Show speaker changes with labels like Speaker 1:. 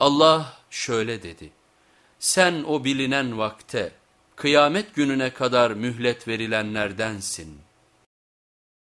Speaker 1: Allah şöyle dedi, sen o bilinen vakte, kıyamet gününe kadar mühlet verilenlerdensin.''